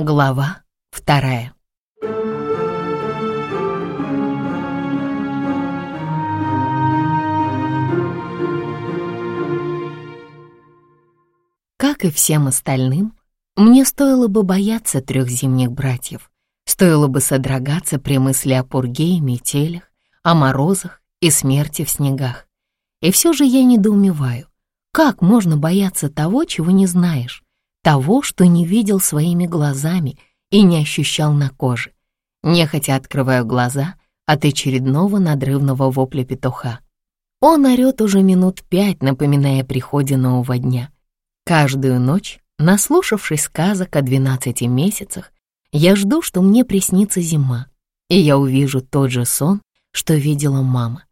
Глава вторая. Как и всем остальным, мне стоило бы бояться трех зимних братьев, стоило бы содрогаться при мысли о пурге и метелях, о морозах и смерти в снегах. И все же я недоумеваю, как можно бояться того, чего не знаешь, того, что не видел своими глазами и не ощущал на коже. Нехотя открываю глаза от очередного надрывного вопля петуха. Он орёт уже минут пять, напоминая о приходе нового дня. Каждую ночь, наслушавшись сказок о двенадцати месяцах, я жду, что мне приснится зима, и я увижу тот же сон, что видела мама.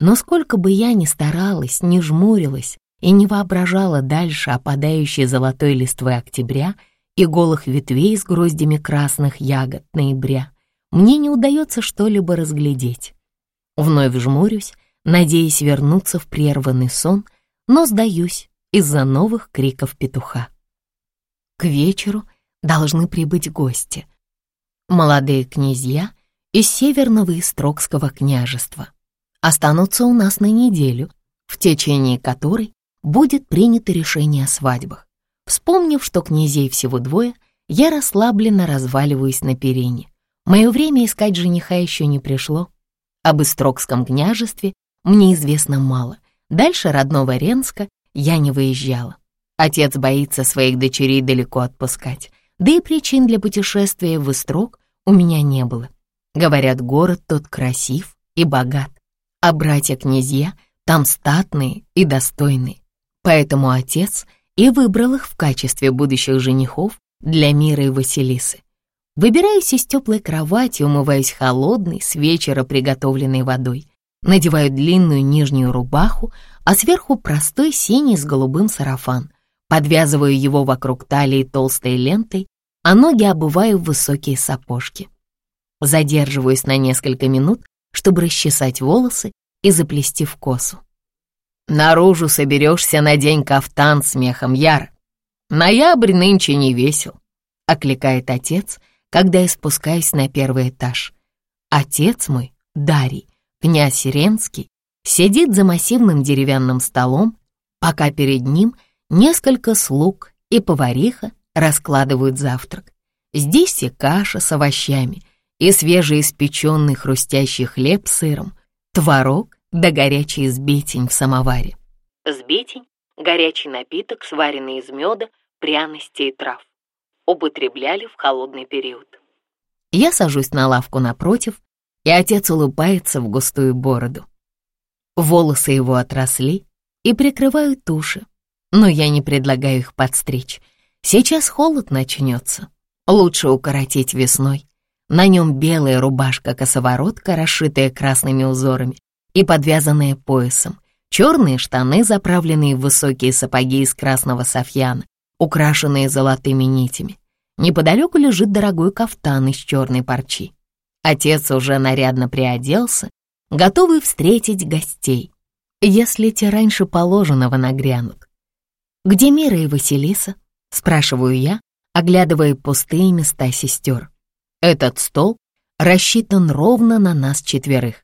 Но сколько бы я ни старалась, ни жмурилась и не воображала дальше опадающей золотой листвы октября и голых ветвей с гроздями красных ягод ноября, мне не удается что-либо разглядеть. Вновь жмурюсь, надеясь вернуться в прерванный сон, но сдаюсь из-за новых криков петуха. К вечеру должны прибыть гости. Молодые князья из Северного Истрокского княжества останутся у нас на неделю, в течение которой будет принято решение о свадьбах. Вспомнив, что князей всего двое, я расслабленно разваливаюсь на перине. Мое время искать жениха еще не пришло. Об Истрокском княжестве мне известно мало. Дальше родного Ренска я не выезжала. Отец боится своих дочерей далеко отпускать, да и причин для путешествия в Истрок у меня не было. Говорят, город тот красив и богат а братья-князья там статные и достойные. Поэтому отец и выбрал их в качестве будущих женихов для Мира и Василисы. Выбираюсь из теплой кровати, умываюсь холодной, с вечера приготовленной водой, надеваю длинную нижнюю рубаху, а сверху простой синий с голубым сарафан, подвязываю его вокруг талии толстой лентой, а ноги обуваю в высокие сапожки. Задерживаюсь на несколько минут, чтобы расчесать волосы и заплести в косу. Наружу соберешься на день кафтан смехом яр. Ноябрь нынче не весел, — окликает отец, когда я спускаюсь на первый этаж. Отец мой, Дарий, князь Ренский, сидит за массивным деревянным столом, пока перед ним несколько слуг и повариха раскладывают завтрак. Здесь и каша с овощами, и свежеиспеченный хрустящий хлеб с сыром, творог да горячий сбитень в самоваре. Сбитень — горячий напиток, сваренный из меда, пряностей и трав. Употребляли в холодный период. Я сажусь на лавку напротив, и отец улыбается в густую бороду. Волосы его отросли и прикрывают уши, но я не предлагаю их подстричь. Сейчас холод начнется. Лучше укоротить весной. На нем белая рубашка-косоворотка, расшитая красными узорами и подвязанная поясом, черные штаны, заправленные в высокие сапоги из красного софьяна, украшенные золотыми нитями. Неподалеку лежит дорогой кафтан из черной парчи. Отец уже нарядно приоделся, готовый встретить гостей, если те раньше положенного нагрянут. «Где Мира и Василиса?» — спрашиваю я, оглядывая пустые места сестер. Этот стол рассчитан ровно на нас четверых.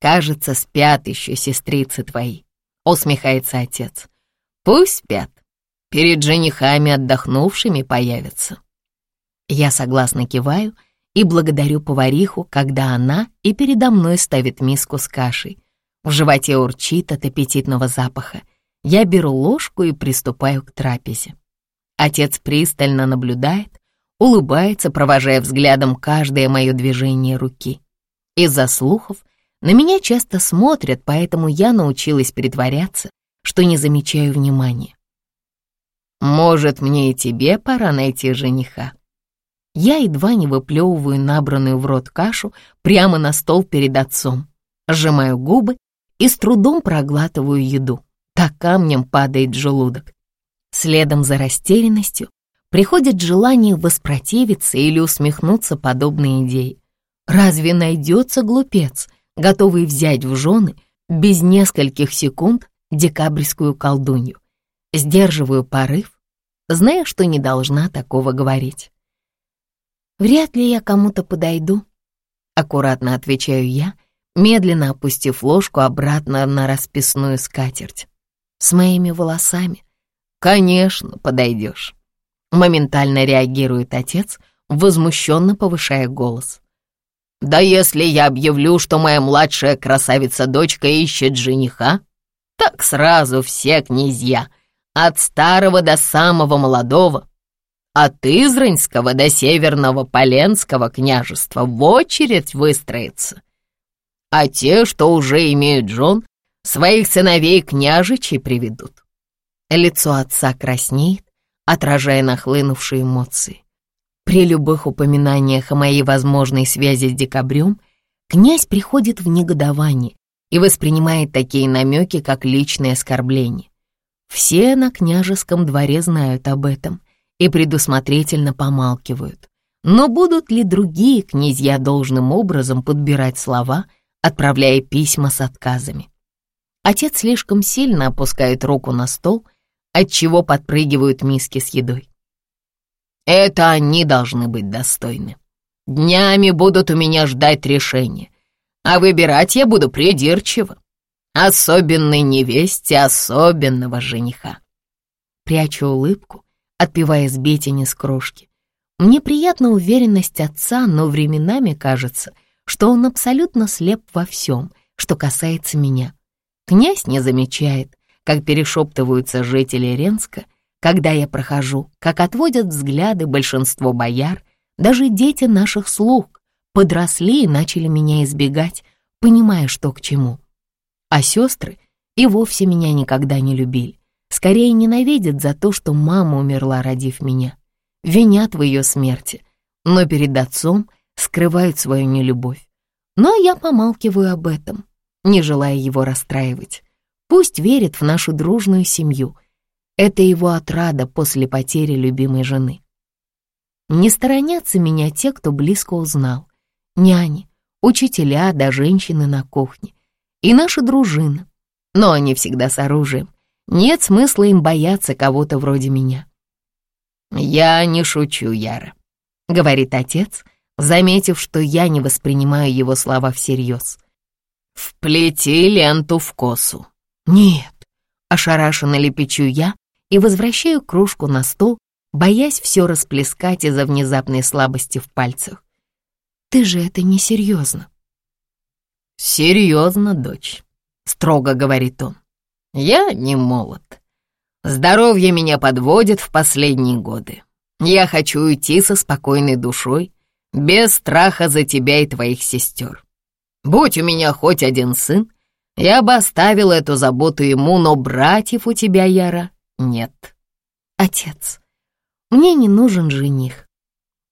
Кажется, спят еще сестрицы твои, усмехается отец. Пусть спят, перед женихами отдохнувшими появятся. Я согласно киваю и благодарю повариху, когда она и передо мной ставит миску с кашей. В животе урчит от аппетитного запаха. Я беру ложку и приступаю к трапезе. Отец пристально наблюдает, улыбается, провожая взглядом каждое мое движение руки. Из-за слухов на меня часто смотрят, поэтому я научилась притворяться, что не замечаю внимания. «Может, мне и тебе пора найти жениха?» Я едва не выплевываю набранную в рот кашу прямо на стол перед отцом, сжимаю губы и с трудом проглатываю еду. Так камнем падает желудок. Следом за растерянностью приходит желание воспротивиться или усмехнуться подобной идее. Разве найдется глупец, готовый взять в жены без нескольких секунд декабрьскую колдунью? Сдерживаю порыв, зная, что не должна такого говорить. Вряд ли я кому-то подойду. Аккуратно отвечаю я, медленно опустив ложку обратно на расписную скатерть. С моими волосами. Конечно, подойдешь. Моментально реагирует отец, возмущенно повышая голос. Да если я объявлю, что моя младшая красавица-дочка ищет жениха, так сразу все князья, от старого до самого молодого, от Изранского до Северного Поленского княжества в очередь выстроятся. А те, что уже имеют жен, своих сыновей княжичей приведут. Лицо отца краснеет, отражая нахлынувшие эмоции. При любых упоминаниях о моей возможной связи с декабрем князь приходит в негодование и воспринимает такие намеки, как личное оскорбление. Все на княжеском дворе знают об этом и предусмотрительно помалкивают. Но будут ли другие князья должным образом подбирать слова, отправляя письма с отказами? Отец слишком сильно опускает руку на стол, отчего подпрыгивают миски с едой. Это они должны быть достойны. Днями будут у меня ждать решения, а выбирать я буду придирчиво. Особенной невесте особенного жениха. Прячу улыбку, отпивая с бетини с крошки. Мне приятна уверенность отца, но временами кажется, что он абсолютно слеп во всем, что касается меня. Князь не замечает, как перешептываются жители Ренска, когда я прохожу, как отводят взгляды большинство бояр, даже дети наших слуг подросли и начали меня избегать, понимая, что к чему. А сестры и вовсе меня никогда не любили. Скорее ненавидят за то, что мама умерла, родив меня. Винят в ее смерти, но перед отцом скрывают свою нелюбовь. Но я помалкиваю об этом, не желая его расстраивать. Пусть верит в нашу дружную семью — это его отрада после потери любимой жены. Не сторонятся меня те, кто близко узнал. Няни, учителя да женщины на кухне. И наша дружина. Но они всегда с оружием. Нет смысла им бояться кого-то вроде меня. «Я не шучу, Яра», — говорит отец, заметив, что я не воспринимаю его слова всерьез. «Вплети ленту в косу». «Нет», — ошарашенно лепечу я, и возвращаю кружку на стол, боясь все расплескать из-за внезапной слабости в пальцах. «Ты же это не серьезно». «Серьезно, дочь», — строго говорит он. «Я не молод. Здоровье меня подводит в последние годы. Я хочу уйти со спокойной душой, без страха за тебя и твоих сестер. Будь у меня хоть один сын, я бы оставил эту заботу ему, но братьев у тебя, Яра, нет. Отец, мне не нужен жених.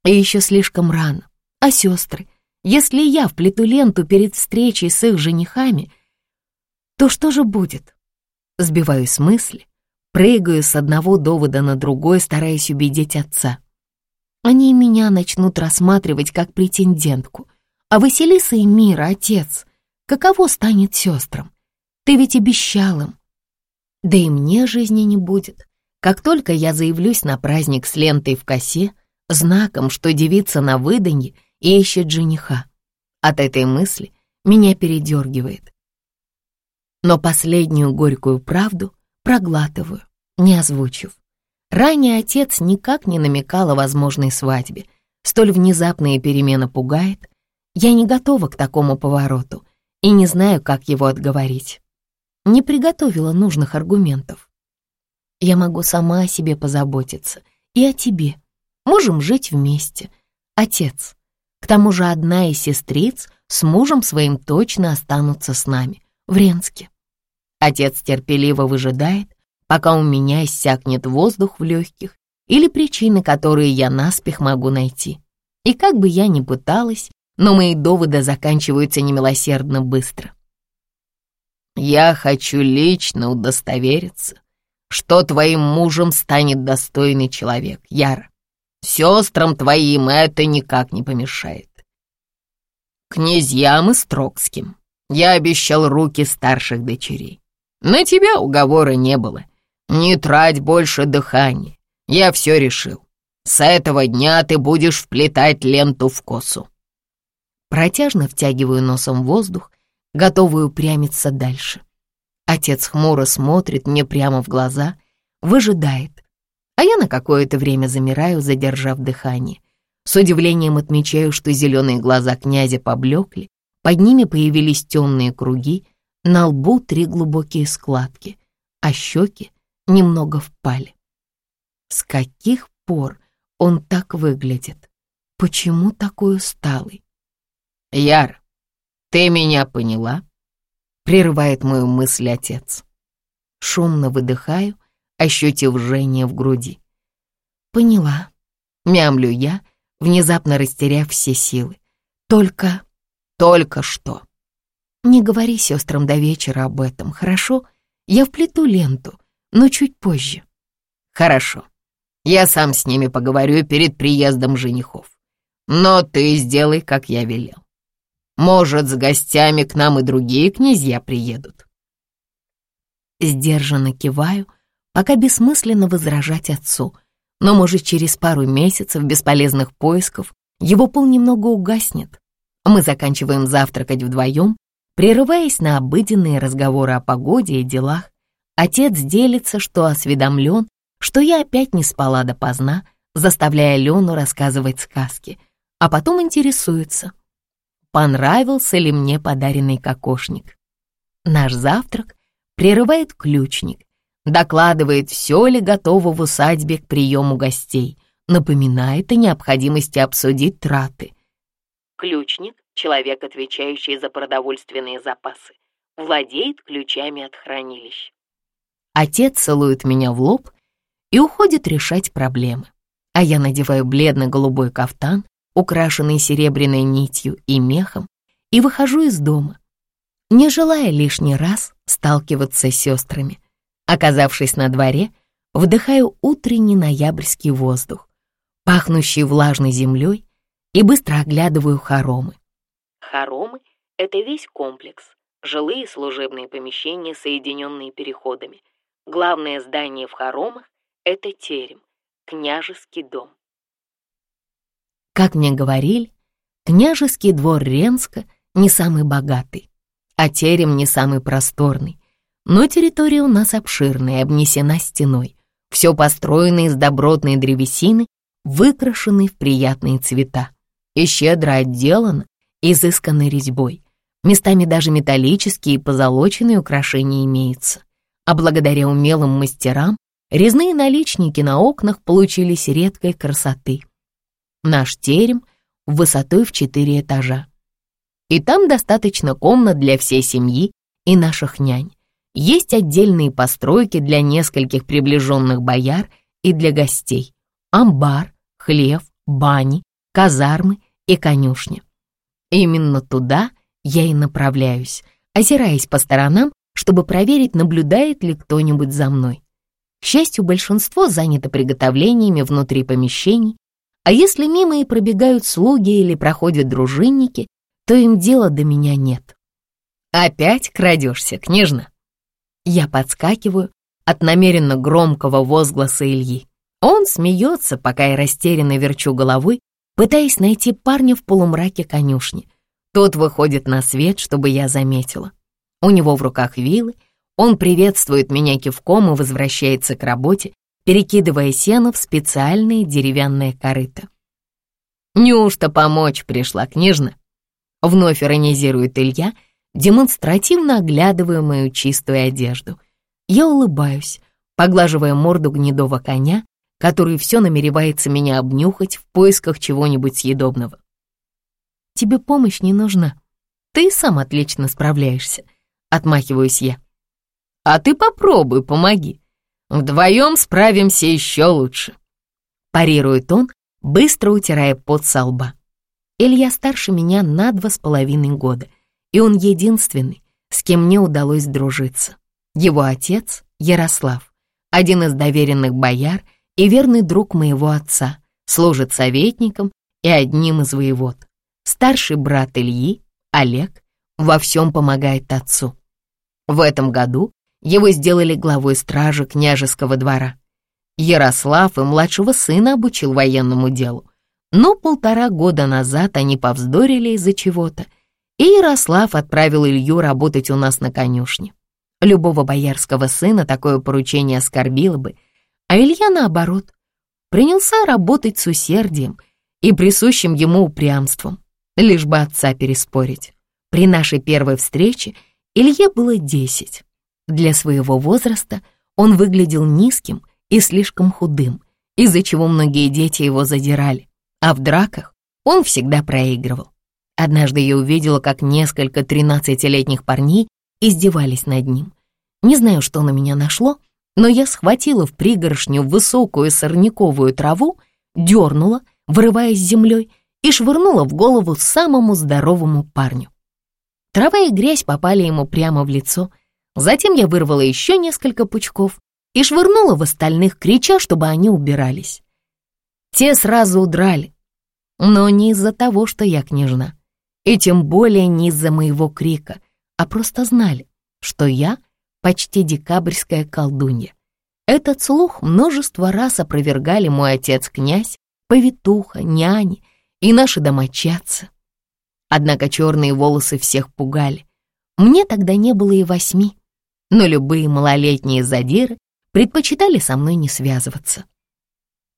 И еще слишком рано. А сестры, если я вплету ленту перед встречей с их женихами, то что же будет? Сбиваюсь с мысли, прыгаю с одного довода на другой, стараясь убедить отца. Они меня начнут рассматривать как претендентку. А Василиса и Мира, отец, каково станет сестрам? Ты ведь обещал им, да и мне жизни не будет. Как только я заявлюсь на праздник с лентой в косе, знаком, что девица на выданье и ищет жениха. От этой мысли меня передергивает. Но последнюю горькую правду проглатываю, не озвучив. Ранее отец никак не намекал о возможной свадьбе. Столь внезапная перемена пугает. Я не готова к такому повороту и не знаю, как его отговорить не приготовила нужных аргументов. Я могу сама о себе позаботиться и о тебе. Можем жить вместе. Отец. К тому же одна из сестриц с мужем своим точно останутся с нами, в Ренске. Отец терпеливо выжидает, пока у меня иссякнет воздух в легких или причины, которые я наспех могу найти. И как бы я ни пыталась, но мои доводы заканчиваются немилосердно быстро. Я хочу лично удостовериться, что твоим мужем станет достойный человек, Яра. Сестрам твоим это никак не помешает. Князьям и Строкским я обещал руки старших дочерей. На тебя уговора не было. Не трать больше дыхания. Я все решил. С этого дня ты будешь вплетать ленту в косу. Протяжно втягиваю носом воздух, готовый упрямиться дальше. Отец хмуро смотрит мне прямо в глаза, выжидает, а я на какое-то время замираю, задержав дыхание. С удивлением отмечаю, что зеленые глаза князя поблекли, под ними появились темные круги, на лбу три глубокие складки, а щеки немного впали. С каких пор он так выглядит? Почему такой усталый? Яр, ты меня поняла? Прерывает мою мысль отец. Шумно выдыхаю, ощутив жжение в груди. Поняла. Мямлю я, внезапно растеряв все силы. Только... Только что. Не говори сестрам до вечера об этом, хорошо? Я вплету ленту, но чуть позже. Хорошо. Я сам с ними поговорю перед приездом женихов. Но ты сделай, как я велел. Может, с гостями к нам и другие князья приедут. Сдержанно киваю, пока бессмысленно возражать отцу, но, может, через пару месяцев бесполезных поисков его пол немного угаснет. Мы заканчиваем завтракать вдвоем, прерываясь на обыденные разговоры о погоде и делах. Отец делится, что осведомлен, что я опять не спала допоздна, заставляя Лену рассказывать сказки, а потом интересуется, понравился ли мне подаренный кокошник. Наш завтрак прерывает ключник, докладывает, все ли готово в усадьбе к приему гостей, напоминает о необходимости обсудить траты. Ключник — человек, отвечающий за продовольственные запасы, владеет ключами от хранилищ. Отец целует меня в лоб и уходит решать проблемы, а я надеваю бледно-голубой кафтан, украшенный серебряной нитью и мехом, и выхожу из дома, не желая лишний раз сталкиваться с сестрами. Оказавшись на дворе, вдыхаю утренний ноябрьский воздух, пахнущий влажной землей, и быстро оглядываю хоромы. Хоромы — это весь комплекс, жилые служебные помещения, соединенные переходами. Главное здание в хоромах — это терем, княжеский дом. Как мне говорили, княжеский двор Ренска не самый богатый, а терем не самый просторный. Но территория у нас обширная обнесена стеной. Все построено из добротной древесины, выкрашенной в приятные цвета, и щедро отделано изысканной резьбой. Местами даже металлические и позолоченные украшения имеются. А благодаря умелым мастерам резные наличники на окнах получились редкой красоты. Наш терем высотой в четыре этажа. И там достаточно комнат для всей семьи и наших нянь. Есть отдельные постройки для нескольких приближенных бояр и для гостей. Амбар, хлев, бани, казармы и конюшня. Именно туда я и направляюсь, озираясь по сторонам, чтобы проверить, наблюдает ли кто-нибудь за мной. К счастью, большинство занято приготовлениями внутри помещений, а если мимо и пробегают слуги или проходят дружинники, то им дела до меня нет. Опять крадешься, княжна. Я подскакиваю от намеренно громкого возгласа Ильи. Он смеется, пока я растерянно верчу головой, пытаясь найти парня в полумраке конюшни. Тот выходит на свет, чтобы я заметила. У него в руках вилы, он приветствует меня кивком и возвращается к работе, перекидывая сено в специальные деревянные корыто. «Неужто помочь пришла княжна?» Вновь иронизирует Илья, демонстративно оглядывая мою чистую одежду. Я улыбаюсь, поглаживая морду гнедого коня, который все намеревается меня обнюхать в поисках чего-нибудь съедобного. «Тебе помощь не нужна. Ты сам отлично справляешься», — отмахиваюсь я. «А ты попробуй, помоги», Вдвоем справимся еще лучше», — парирует он, быстро утирая пот со лба. Илья старше меня на два с половиной года, и он единственный, с кем мне удалось дружиться. Его отец — Ярослав, один из доверенных бояр и верный друг моего отца, служит советником и одним из воевод. Старший брат Ильи, Олег, во всем помогает отцу. В этом году его сделали главой стражи княжеского двора. Ярослав и младшего сына обучил военному делу. Но полтора года назад они повздорили из-за чего-то, и Ярослав отправил Илью работать у нас на конюшне. Любого боярского сына такое поручение оскорбило бы, а Илья, наоборот, принялся работать с усердием и присущим ему упрямством, лишь бы отца переспорить. При нашей первой встрече Илье было десять. Для своего возраста он выглядел низким и слишком худым, из-за чего многие дети его задирали, а в драках он всегда проигрывал. Однажды я увидела, как несколько тринадцатилетних парней издевались над ним. Не знаю, что на меня нашло, но я схватила в пригоршню высокую сорняковую траву, дернула, вырываясь землей, и швырнула в голову самому здоровому парню. Трава и грязь попали ему прямо в лицо. Затем я вырвала еще несколько пучков и швырнула в остальных, крича, чтобы они убирались. Те сразу удрали, но не из-за того, что я княжна, и тем более не из-за моего крика, а просто знали, что я почти декабрьская колдунья. Этот слух множество раз опровергали мой отец-князь, повитуха, няни и наши домочадцы. Однако черные волосы всех пугали. Мне тогда не было и восьми, но любые малолетние задиры предпочитали со мной не связываться.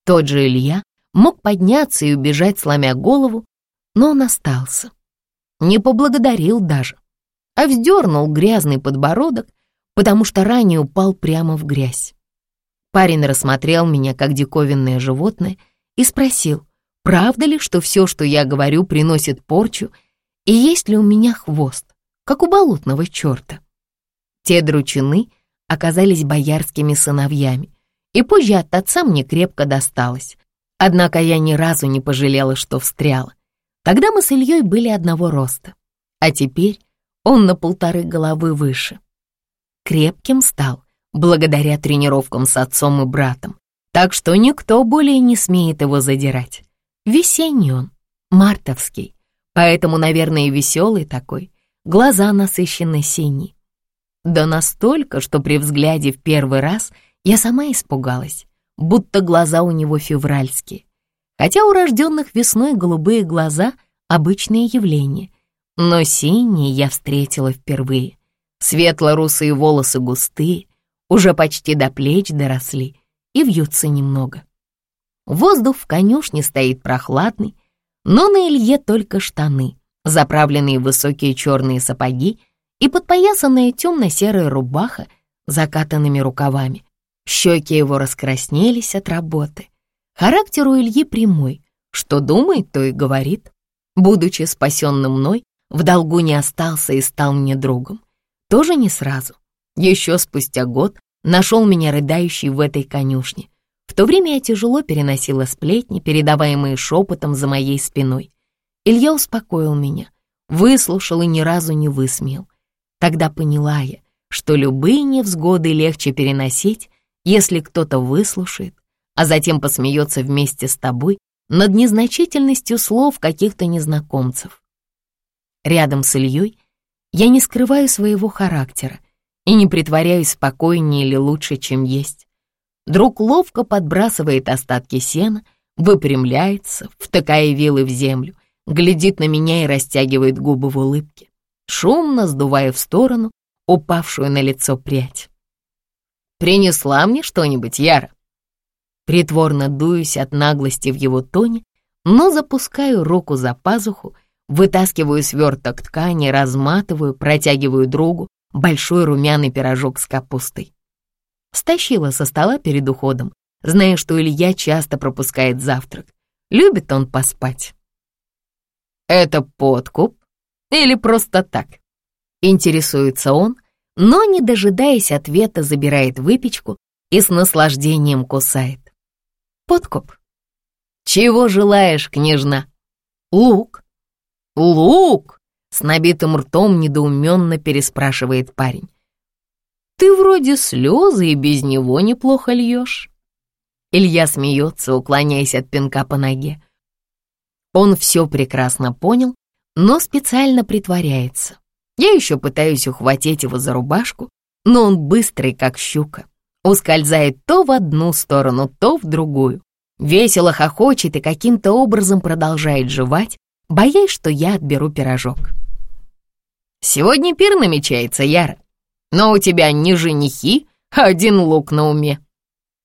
Тот же Илья мог подняться и убежать, сломя голову, но он остался. Не поблагодарил даже, а вздернул грязный подбородок, потому что ранее упал прямо в грязь. Парень рассмотрел меня как диковинное животное и спросил, правда ли, что все, что я говорю, приносит порчу, и есть ли у меня хвост, как у болотного черта. Те дручины — оказались боярскими сыновьями, и позже от отца мне крепко досталось. Однако я ни разу не пожалела, что встряла. Тогда мы с Ильей были одного роста, а теперь он на полторы головы выше. Крепким стал, благодаря тренировкам с отцом и братом, так что никто более не смеет его задирать. Весенний он, мартовский, поэтому, наверное, веселый такой, глаза насыщены синие. Да настолько, что при взгляде в первый раз я сама испугалась, будто глаза у него февральские. Хотя у рожденных весной голубые глаза — обычное явление, но синие я встретила впервые. Светло-русые волосы густые, уже почти до плеч доросли и вьются немного. Воздух в конюшне стоит прохладный, но на Илье только штаны, заправленные в высокие черные сапоги и подпоясанная темно-серая рубаха закатанными рукавами. Щеки его раскраснелись от работы. Характер у Ильи прямой, что думает, то и говорит. Будучи спасенным мной, в долгу не остался и стал мне другом. Тоже не сразу. Еще спустя год нашел меня рыдающий в этой конюшне. В то время я тяжело переносила сплетни, передаваемые шепотом за моей спиной. Илья успокоил меня, выслушал и ни разу не высмеял. Тогда поняла я, что любые невзгоды легче переносить, если кто-то выслушает, а затем посмеется вместе с тобой над незначительностью слов каких-то незнакомцев. Рядом с Ильей я не скрываю своего характера и не притворяюсь спокойнее или лучше, чем есть. Друг ловко подбрасывает остатки сена, выпрямляется, втыкая вилы в землю, глядит на меня и растягивает губы в улыбке шумно сдувая в сторону упавшую на лицо прядь. «Принесла мне что-нибудь, Яра?» Притворно дуюсь от наглости в его тоне, но запускаю руку за пазуху, вытаскиваю сверток ткани, разматываю, протягиваю другу большой румяный пирожок с капустой. Стащила со стола перед уходом, зная, что Илья часто пропускает завтрак. Любит он поспать. «Это подкуп?» Или просто так? Интересуется он, но, не дожидаясь ответа, забирает выпечку и с наслаждением кусает. Подкуп. Чего желаешь, княжна? Лук. Лук? С набитым ртом недоуменно переспрашивает парень. Ты вроде слезы и без него неплохо льешь. Илья смеется, уклоняясь от пинка по ноге. Он все прекрасно понял но специально притворяется. Я еще пытаюсь ухватить его за рубашку, но он быстрый, как щука. ускользает то в одну сторону, то в другую. Весело хохочет и каким-то образом продолжает жевать, боясь, что я отберу пирожок. «Сегодня пир намечается, Яра, но у тебя не женихи, а один лук на уме».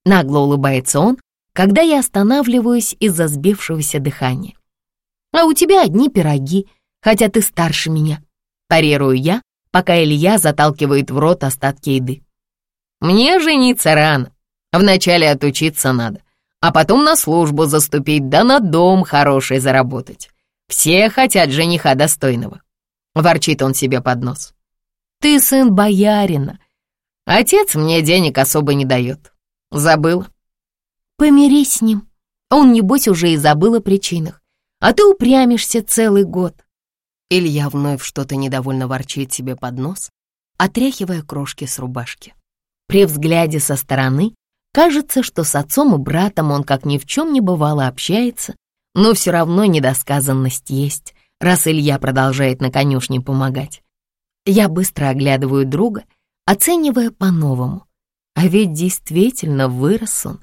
Нагло улыбается он, когда я останавливаюсь из-за сбившегося дыхания. «А у тебя одни пироги, хотя ты старше меня», парирую я, пока Илья заталкивает в рот остатки еды. «Мне жениться рано, вначале отучиться надо, а потом на службу заступить, да на дом хороший заработать. Все хотят жениха достойного», — ворчит он себе под нос. «Ты сын боярина. Отец мне денег особо не дает. Забыла». «Помирись с ним. Он, небось, уже и забыл о причинах. А ты упрямишься целый год». Илья вновь что-то недовольно ворчит себе под нос, отряхивая крошки с рубашки. При взгляде со стороны кажется, что с отцом и братом он как ни в чем не бывало общается, но все равно недосказанность есть, раз Илья продолжает на конюшне помогать. Я быстро оглядываю друга, оценивая по-новому. А ведь действительно вырос он,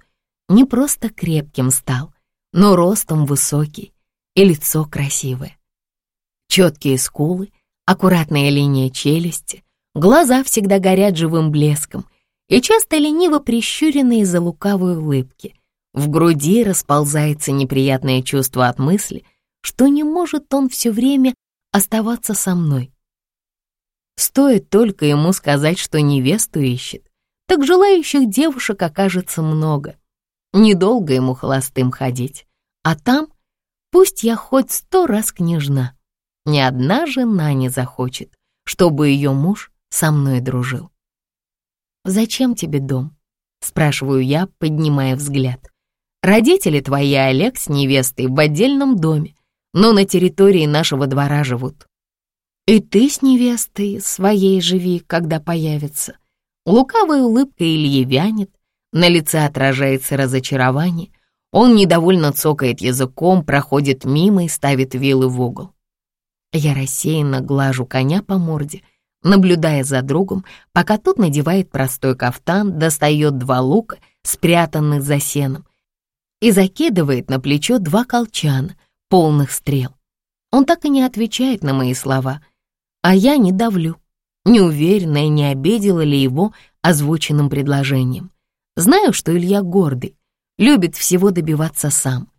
не просто крепким стал, но ростом высокий и лицо красивое. Четкие скулы, аккуратная линия челюсти, глаза всегда горят живым блеском и часто лениво прищуренные за лукавой улыбки. В груди расползается неприятное чувство от мысли, что не может он все время оставаться со мной. Стоит только ему сказать, что невесту ищет, так желающих девушек окажется много. Недолго ему холостым ходить, а там пусть я хоть сто раз княжна. Ни одна жена не захочет, чтобы ее муж со мной дружил. «Зачем тебе дом?» — спрашиваю я, поднимая взгляд. «Родители твои, Олег, с невестой в отдельном доме, но на территории нашего двора живут. И ты с невестой своей живи, когда появится». Лукавая улыбка Ильи вянет, на лице отражается разочарование, он недовольно цокает языком, проходит мимо и ставит вилы в угол. Я рассеянно глажу коня по морде, наблюдая за другом, пока тот надевает простой кафтан, достает два лука, спрятанных за сеном, и закидывает на плечо два колчана, полных стрел. Он так и не отвечает на мои слова, а я не давлю, неуверенная, не обидела ли его озвученным предложением. Знаю, что Илья гордый, любит всего добиваться сам.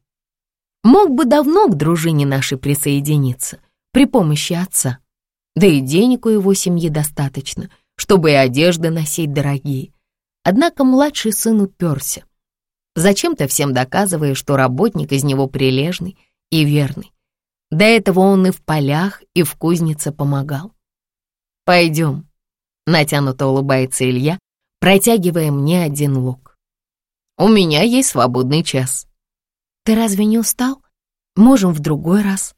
Мог бы давно к дружине нашей присоединиться, при помощи отца. Да и денег у его семьи достаточно, чтобы и одежды носить дорогие. Однако младший сын уперся, зачем-то всем доказывая, что работник из него прилежный и верный. До этого он и в полях, и в кузнице помогал. «Пойдем», — натянуто улыбается Илья, протягивая мне один лук. «У меня есть свободный час». «Ты разве не устал? Можем в другой раз».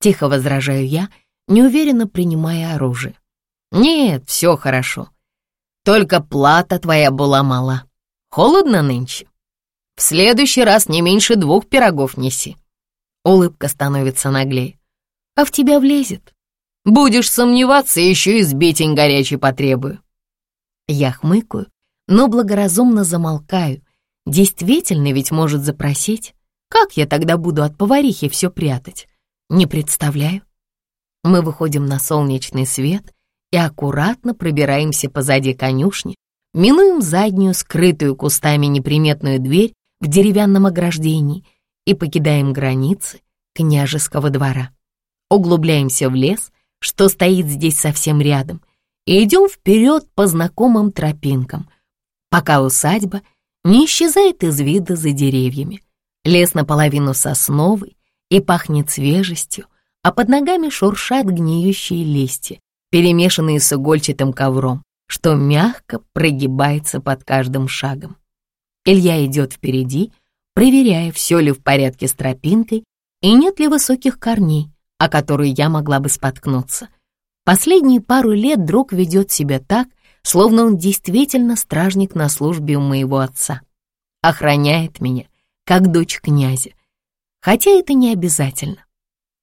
Тихо возражаю я, неуверенно принимая оружие. «Нет, все хорошо. Только плата твоя была мала. Холодно нынче. В следующий раз не меньше двух пирогов неси». Улыбка становится наглее. «А в тебя влезет. Будешь сомневаться, еще и сбитень горячий потребую». Я хмыкаю, но благоразумно замолкаю. Действительно ведь может запросить. Как я тогда буду от поварихи все прятать? Не представляю. Мы выходим на солнечный свет и аккуратно пробираемся позади конюшни, минуем заднюю, скрытую кустами неприметную дверь в деревянном ограждении и покидаем границы княжеского двора. Углубляемся в лес, что стоит здесь совсем рядом, и идем вперед по знакомым тропинкам, пока усадьба не исчезает из вида за деревьями. Лес наполовину сосновый, и пахнет свежестью, а под ногами шуршат гниющие листья, перемешанные с игольчатым ковром, что мягко прогибается под каждым шагом. Илья идет впереди, проверяя, все ли в порядке с тропинкой и нет ли высоких корней, о которые я могла бы споткнуться. Последние пару лет друг ведет себя так, словно он действительно стражник на службе у моего отца. Охраняет меня, как дочь князя, Хотя это не обязательно.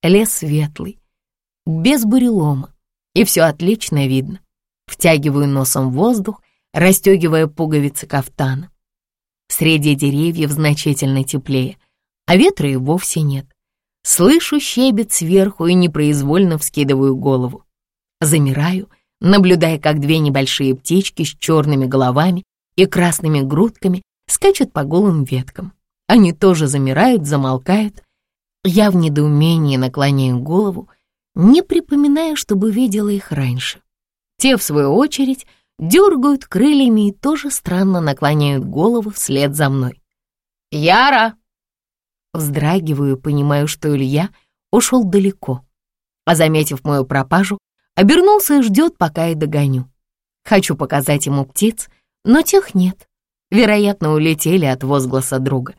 Лес светлый, без бурелома, и все отлично видно. Втягиваю носом воздух, расстегивая пуговицы кафтана. Среди деревьев значительно теплее, а ветра и вовсе нет. Слышу щебет сверху и непроизвольно вскидываю голову. Замираю, наблюдая, как две небольшие птички с черными головами и красными грудками скачут по голым веткам. Они тоже замирают, замолкают. Я в недоумении наклоняю голову, не припоминая, чтобы видела их раньше. Те, в свою очередь, дергают крыльями и тоже странно наклоняют голову вслед за мной. «Яра!» Вздрагиваю, понимаю, что Илья ушел далеко, а, заметив мою пропажу, обернулся и ждет, пока я догоню. Хочу показать ему птиц, но тех нет. Вероятно, улетели от возгласа друга.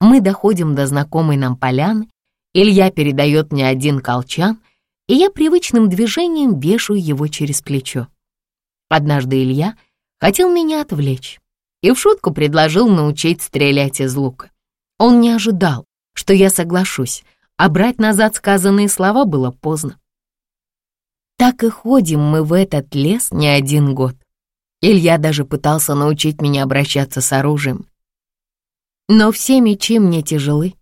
Мы доходим до знакомой нам поляны, Илья передает мне один колчан, и я привычным движением вешаю его через плечо. Однажды Илья хотел меня отвлечь и в шутку предложил научить стрелять из лука. Он не ожидал, что я соглашусь, а брать назад сказанные слова было поздно. Так и ходим мы в этот лес не один год. Илья даже пытался научить меня обращаться с оружием. Но все мечи мне тяжелы.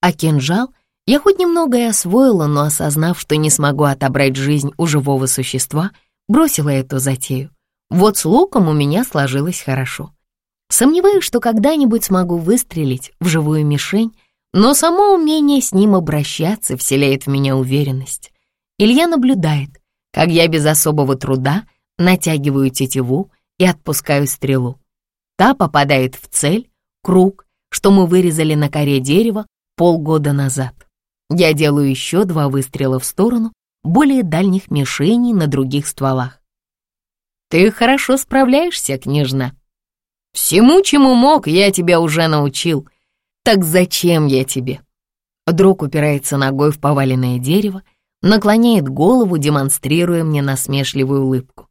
А кинжал я хоть немного и освоила, но осознав, что не смогу отобрать жизнь у живого существа, бросила эту затею. Вот с луком у меня сложилось хорошо. Сомневаюсь, что когда-нибудь смогу выстрелить в живую мишень, но само умение с ним обращаться вселяет в меня уверенность. Илья наблюдает, как я без особого труда натягиваю тетиву и отпускаю стрелу. Та попадает в цель, круг, что мы вырезали на коре дерева полгода назад. Я делаю еще два выстрела в сторону более дальних мишеней на других стволах. «Ты хорошо справляешься, княжна. Всему, чему мог, я тебя уже научил. Так зачем я тебе?» Друг упирается ногой в поваленное дерево, наклоняет голову, демонстрируя мне насмешливую улыбку.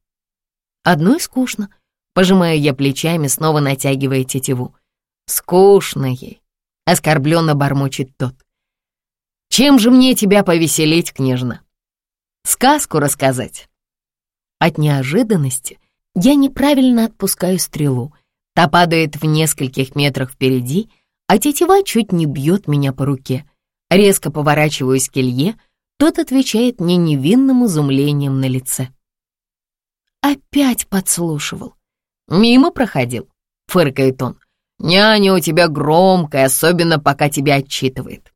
Одной скучно. Пожимаю я плечами, снова натягивая тетиву. Скучно ей. Оскорбленно бормочет тот. Чем же мне тебя повеселить, княжна? Сказку рассказать. От неожиданности я неправильно отпускаю стрелу. Та падает в нескольких метрах впереди, а тетива чуть не бьет меня по руке. Резко поворачиваюсь к Илье, тот отвечает мне невинным изумлением на лице. Опять подслушивал. Мимо проходил, фыркает он. Няня у тебя громкая, особенно пока тебя отчитывает.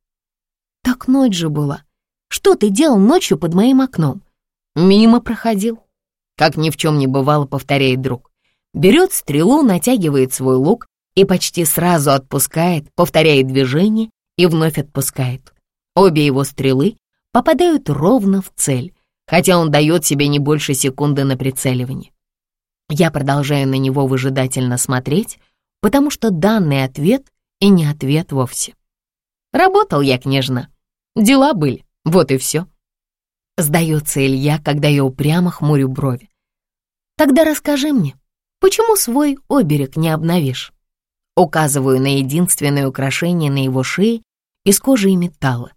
Так ночь же была. Что ты делал ночью под моим окном? Мимо проходил. Как ни в чем не бывало, повторяет друг. Берет стрелу, натягивает свой лук и почти сразу отпускает, повторяет движение и вновь отпускает. Обе его стрелы попадают ровно в цель, хотя он дает себе не больше секунды на прицеливание. Я продолжаю на него выжидательно смотреть, потому что данный ответ и не ответ вовсе. Работал я, княжна. Дела были, вот и все. Сдается Илья, когда я упрямо хмурю брови. Тогда расскажи мне, почему свой оберег не обновишь? Указываю на единственное украшение на его шее из кожи и металла.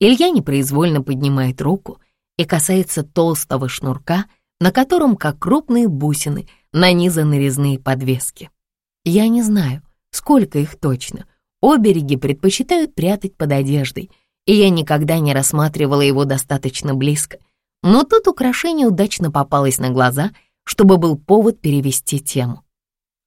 Илья непроизвольно поднимает руку и касается толстого шнурка, на котором, как крупные бусины, нанизаны резные подвески. Я не знаю, сколько их точно. Обереги предпочитают прятать под одеждой, и я никогда не рассматривала его достаточно близко. Но тут украшение удачно попалось на глаза, чтобы был повод перевести тему.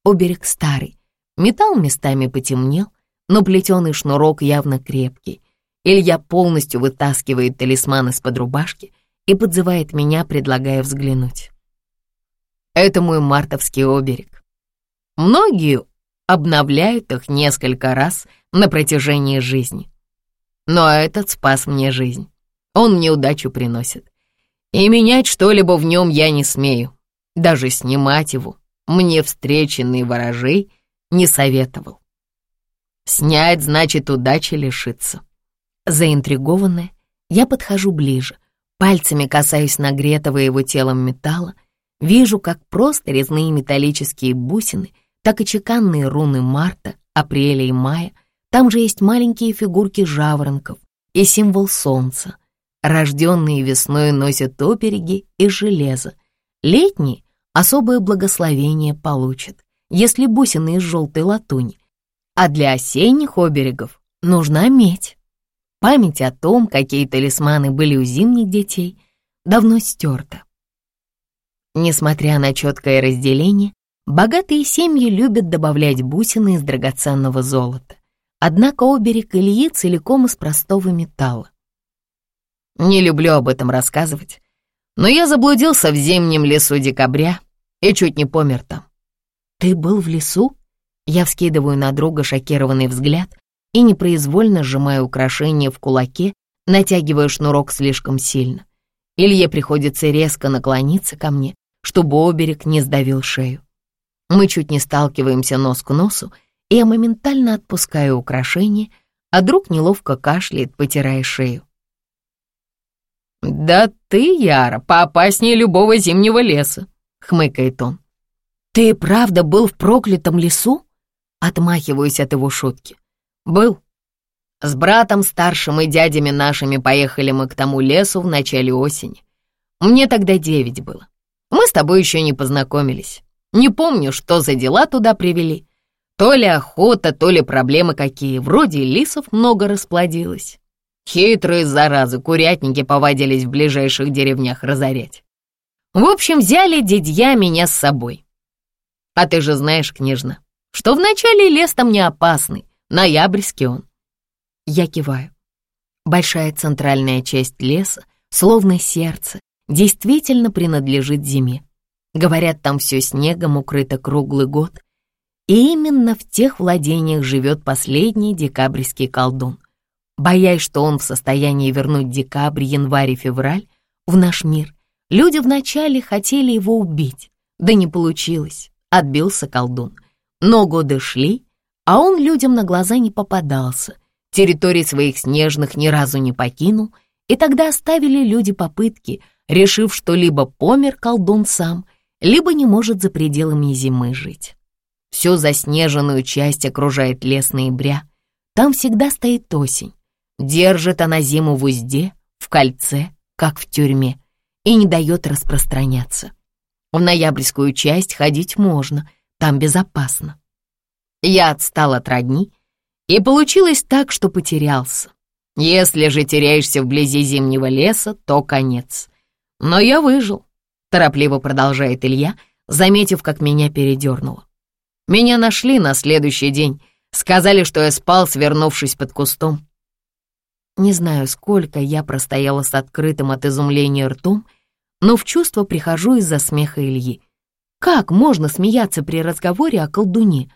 Оберег старый, металл местами потемнел, но плетеный шнурок явно крепкий. Илья полностью вытаскивает талисман из-под рубашки и подзывает меня, предлагая взглянуть. Это мой мартовский оберег. Многие обновляют их несколько раз на протяжении жизни. Но этот спас мне жизнь. Он мне удачу приносит. И менять что-либо в нем я не смею. Даже снимать его мне встреченный ворожей не советовал. Снять значит удачи лишиться. Заинтригованная, я подхожу ближе, пальцами касаюсь нагретого его телом металла, вижу, как просто резные металлические бусины, так и чеканные руны марта, апреля и мая там же есть маленькие фигурки жаворонков и символ солнца. Рожденные весной носят опереги из железа, летние особое благословение получит, если бусины из желтой латуни. А для осенних оберегов нужна медь. Память о том, какие талисманы были у зимних детей, давно стерта. Несмотря на четкое разделение, богатые семьи любят добавлять бусины из драгоценного золота. Однако оберег Ильи целиком из простого металла. Не люблю об этом рассказывать, но я заблудился в зимнем лесу декабря и чуть не помер там. Ты был в лесу? Я вскидываю на друга шокированный взгляд и непроизвольно сжимаю украшение в кулаке, натягивая шнурок слишком сильно. Илье приходится резко наклониться ко мне, чтобы оберег не сдавил шею. Мы чуть не сталкиваемся нос к носу, и я моментально отпускаю украшение, а друг неловко кашляет, потирая шею. «Да ты, Яра, поопаснее любого зимнего леса», — хмыкает он. «Ты правда был в проклятом лесу?» Отмахиваюсь от его шутки. «Был. С братом старшим и дядями нашими поехали мы к тому лесу в начале осени. Мне тогда девять было. Мы с тобой еще не познакомились. Не помню, что за дела туда привели. То ли охота, то ли проблемы какие. Вроде лисов много расплодилось. Хитрые заразы, курятники повадились в ближайших деревнях разорять. В общем, взяли дядья меня с собой. А ты же знаешь, княжна, что вначале лес там не опасный, ноябрьский он. Я киваю. Большая центральная часть леса, словно сердце, действительно принадлежит зиме. Говорят, там все снегом укрыто круглый год. И именно в тех владениях живет последний декабрьский колдун. Боясь, что он в состоянии вернуть декабрь, январь и февраль в наш мир, люди вначале хотели его убить, да не получилось, отбился колдун. Но годы шли, а он людям на глаза не попадался, территории своих снежных ни разу не покинул, и тогда оставили люди попытки, решив, что либо помер колдун сам, либо не может за пределами зимы жить. Всю заснеженную часть окружает лес ноября, там всегда стоит осень, Держит она зиму в узде, в кольце, как в тюрьме, и не дает распространяться. В ноябрьскую часть ходить можно, там безопасно. Я отстал от родни, и получилось так, что потерялся. Если же теряешься вблизи зимнего леса, то конец. Но я выжил, торопливо продолжает Илья, заметив, как меня передернуло. Меня нашли на следующий день, сказали, что я спал, свернувшись под кустом. Не знаю, сколько я простояла с открытым от изумления ртом, но в чувство прихожу из-за смеха Ильи. Как можно смеяться при разговоре о колдуне?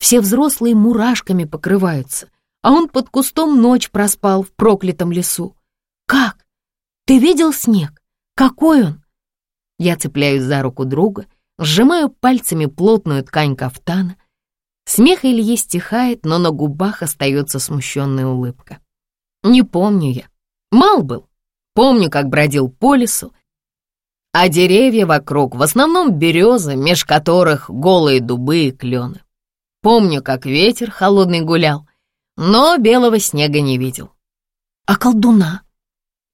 Все взрослые мурашками покрываются, а он под кустом ночь проспал в проклятом лесу. Как? Ты видел снег? Какой он? Я цепляюсь за руку друга, сжимаю пальцами плотную ткань кафтана. Смех Ильи стихает, но на губах остается смущенная улыбка. Не помню я. Мал был. Помню, как бродил по лесу, а деревья вокруг в основном березы, меж которых голые дубы и клены. Помню, как ветер холодный гулял, но белого снега не видел. А колдуна?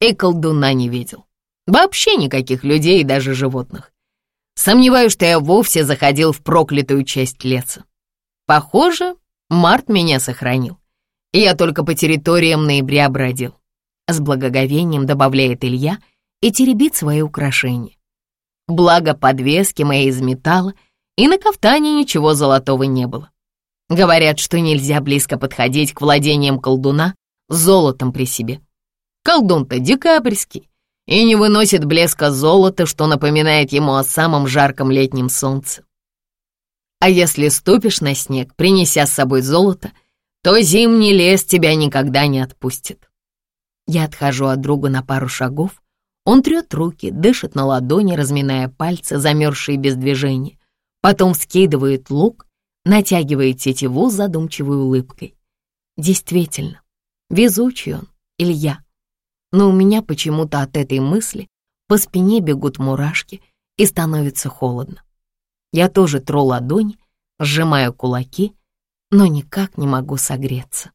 И колдуна не видел. Вообще никаких людей и даже животных. Сомневаюсь, что я вовсе заходил в проклятую часть леса. Похоже, Март меня сохранил. Я только по территориям ноября бродил. С благоговением добавляет Илья и теребит свои украшения. Благо подвески мои из металла, и на кафтане ничего золотого не было. Говорят, что нельзя близко подходить к владениям колдуна с золотом при себе. Колдун-то декабрьский и не выносит блеска золота, что напоминает ему о самом жарком летнем солнце. А если ступишь на снег, принеся с собой золото — то зимний лес тебя никогда не отпустит. Я отхожу от друга на пару шагов. Он трет руки, дышит на ладони, разминая пальцы, замерзшие без движения. Потом скидывает лук, натягивает тетиву с задумчивой улыбкой. Действительно, везучий он, Илья. Но у меня почему-то от этой мысли по спине бегут мурашки и становится холодно. Я тоже тру ладони, сжимаю кулаки — но никак не могу согреться.